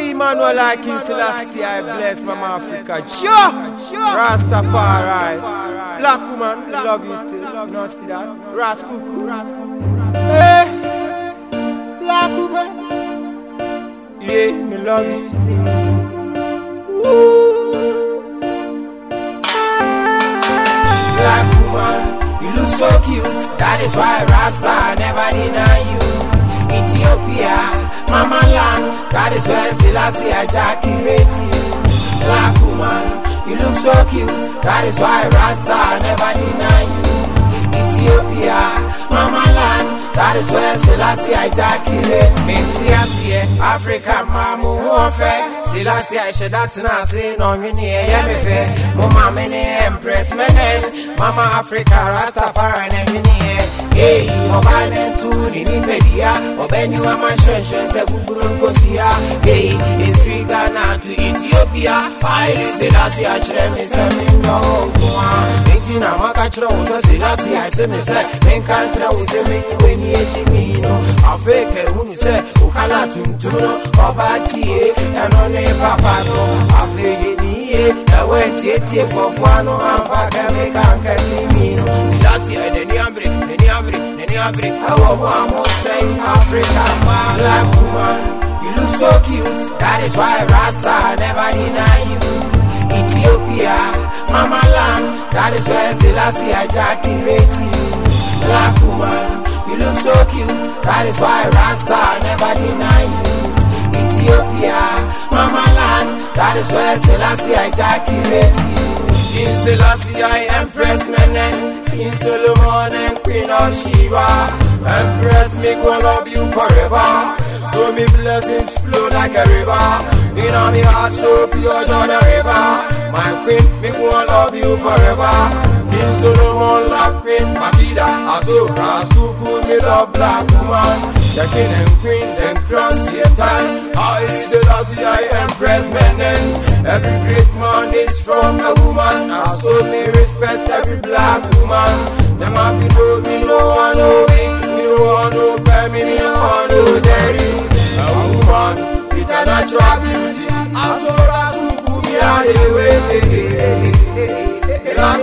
Emmanuel like King Selassie, I bless Mama Africa. Sure, Rastafari. Black woman, I love you still. You know, see that? Raskuuku. Hey, black woman. Yeah, me love you still. Ooh. Black woman, you look so cute. That is why Rasta never deny you. Ethiopia, Mama land, that is where Selassie ejaculate you. Black woman, you look so cute. That is why Rasta never deny you. Ethiopia, Mama land, that is where Selassie ejaculate. Minti asiye, Africa mamu huofe. Selassie aishe datina se no nwini eye mefe. Mo mama ne empress menen. Mama Africa Rastafari ne nwini eye. Hey, ọba ne ntu ni nipedia. Ọbẹni wa ma ṣẹṣẹ sẹ gbuguru nkosi ya. Hey, efiri Ghana to lafiya fa'ili silasi the last year. sai min ga kuma minti na maka cire wusa silasi a sai mai sai min kan cire wusa min iwe ni ya ci mi ino afe kẹrù ni sẹ òkàlà tuntun ọba tiye ẹnu ní papa nù afe yìí nìyẹ ẹwẹ tiẹ tiẹ kọ fún àánú àǹfà kẹmí kankẹ ní mi nù silasi ẹ dẹni abiri dẹni abiri dẹni abiri ẹwọ bọ àmọ sẹyìn afirika black woman. You look so cute, that is why Rasta never deny you. Ethiopia, Mama land, that is where Selassie ejaculate you. Black woman, you look so cute, that is why Rasta never deny you. Ethiopia, Mama land, that is where Selassie ejaculate you. In Selassie, I Empress Menen, King Solomon and Queen of Sheba. Empress, me gonna love you forever. So me blessings flow like a river. In on the heart so pure as the river. My queen, me gonna love you forever. King Solomon love Queen Makeda. Asoka, Asuku, me love black woman. The king and queen, then crown same time. I is a lassie, I empress men. Every great man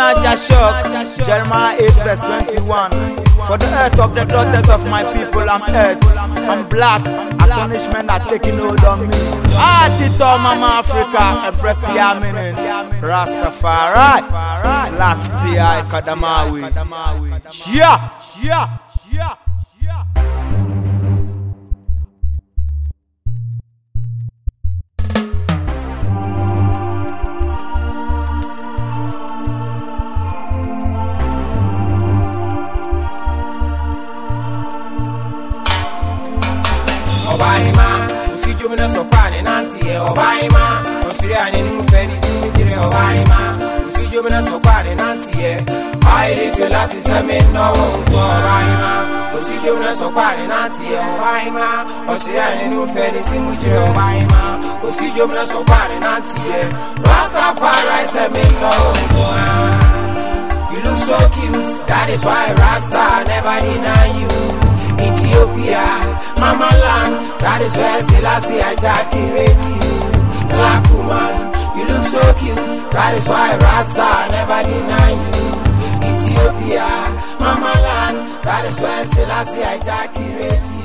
original Jashok, Jeremiah 8, verse 21. For the earth of the daughters of my people, I'm earth. I'm black. Astonishment are taking hold on me. Ah, Tito, Mama Africa, Empress Yaminin, Rastafari, Last CI Kadamawi. Yeah, yeah, yeah. Náà tiẹ̀ ọba ìmá ọ̀sẹ̀rẹ̀ àní ni mo fẹ́ ní sí mi tirẹ̀ ọba ìmá òsìjọ́ mi náà sọ fún àní náà tiẹ̀ àìlè ṣe láti sẹ́mi náwó nǹkan ọba ìmá òsìjọ́ mi náà sọ fún àní náà tiẹ̀ ọba ìmá ọ̀sẹ̀rẹ̀ àní ni mo fẹ́ ní sí mi tirẹ̀ ọba ìmá òsìjọ́ mi náà sọ fún àní náà tiẹ̀ Rastafari sẹ́mi náwó nǹkan. You look so cute, that is why Rasta never deny you. Ethiopia, Mama land, that is where Selassie I ejaculate you. Black woman, you look so cute, that is why Rasta never deny you. Ethiopia, Mama land, that is where Selassie ejaculate you.